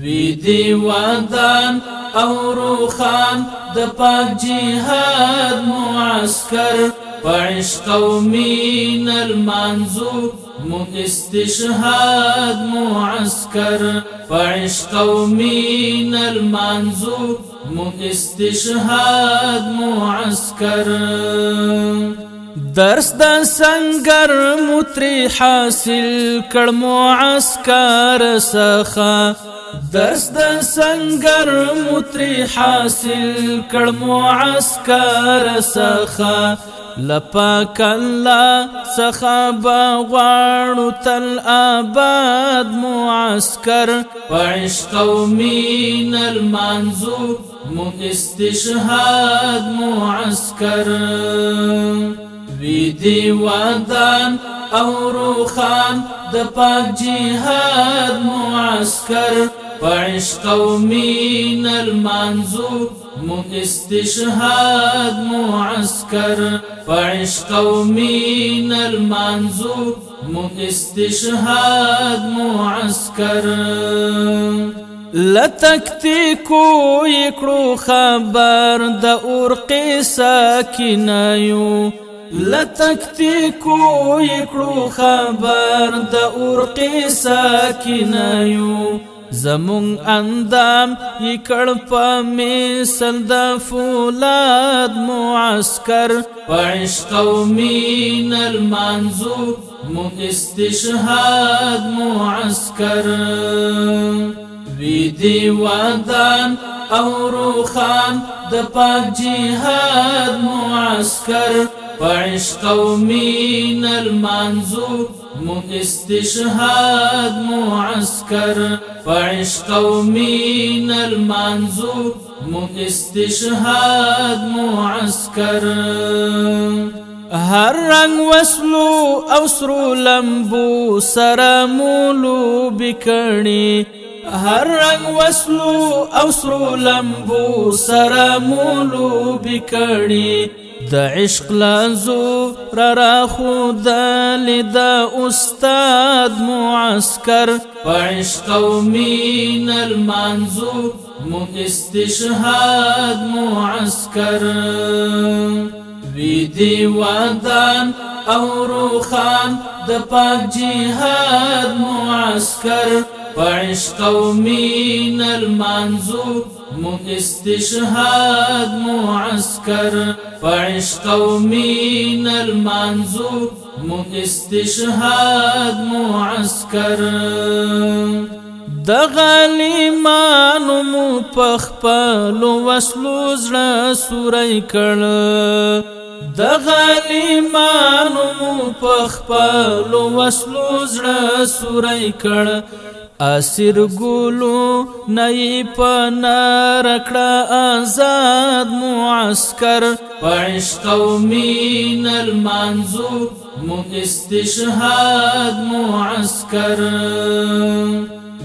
وی دی ودان او روخان د پاک جهاد معسكر پعش قومین المنزو من استشهاد معسكر فعش قومين المنزو من استشهاد معسكر درس د سنگر متری حاصل کړ معسكر څخه دست د سنگر متری حاصل کړ معسكر سخا لپاک الله سخابا غواړو تل آباد معسكر وعشق قومین المنظور مو استشهاد معسكر وی دی ودان او روخان د پاک جهاد معسكر وعش قومي من المنظور مو استشهاد معسكر وعش قومي من المنظور مو استشهاد معسكر تكتيكو يكرو خبر دا ارقي ساكنايو لا تكتيكو يكرو خبر دا ارقي ساكنايو زمون اندام یکړ په مثل د فولاد معسكر پعش قومین المنظور مو استشهاد معسكر وی دی ودان او روخان د پاک جهاد معسكر وعش قومي المنظور مو استشهاد معسكر وعش قومي المنظور مو استشهاد معسكر هر رنگ وسلو او سرو لمبو سره مولو بکړی هر رنگ وسلو او سرو لمبو سره مولو بکړی د عشق لازو را را خود لید استاد معسكر فعشق ومين المنزو مو استشهاد معسكر ویدی وادان او روخان د پاک جهاد معسكر پعش قومین المنظور مو استشهاد معسكر فعش قومين المنظور مو استشهاد معسكر د غلیمانو مو پخپلو وسلو زړه سورې کړل د غلیمانو مو پخپلو وسلو زړه سورې کړ اسیر ګلو نئی پنا رکړه آزاد معسكر وعشق من المنزور مو استشهاد معسكر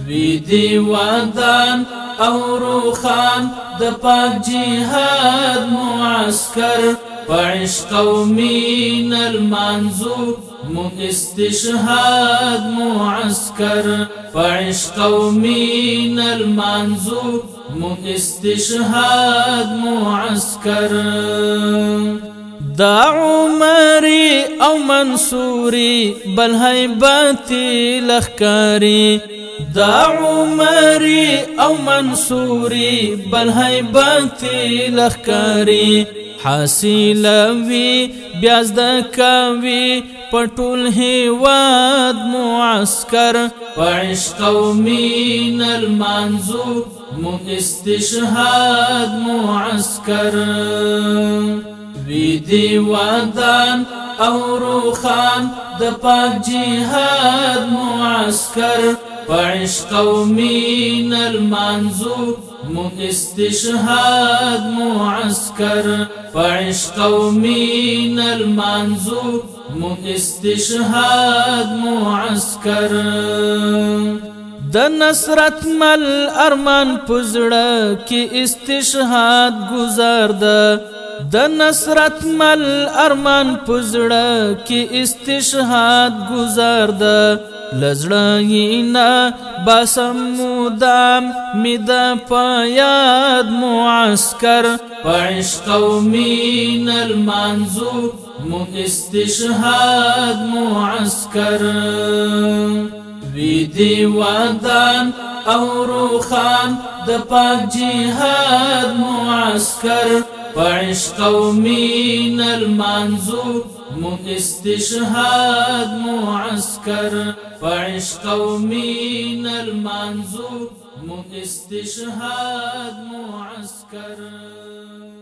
ویدی ودان او روخان د پاک جهاد معسكر وعشق من المنزور مو استشهاد معسكر فعش قومين المنزوب مو استشهاد معسكر دا عمري او منصوري بل هيبتي لخكاري دا عمري او منصوري بل هيبتي لخكاري حاصل وي بیا زده کوي پټول هیواد معسكر وعش قومین المنظور مو استشهاد معسكر ویدی ودان او روخان د پاک جهاد معسكر وعش قومین المنظور مو استشهاد معسكر فعش قومين المنظور مو استشهاد معسكر د نصرت مل ارمان پزړه کې استشهاد گزار ده د نصرت مل ارمان پزړه کې استشهاد گزار ده لزړه نه بسم مدام مد پیاد معسكر فعش قومي المنزور مو استشهاد معسكر ویدی وادان او روخان د پاک جهاد معسكر وعش قومي المنظور مو استشهاد معسكر وعش قومي المنظور مو استشهاد معسكر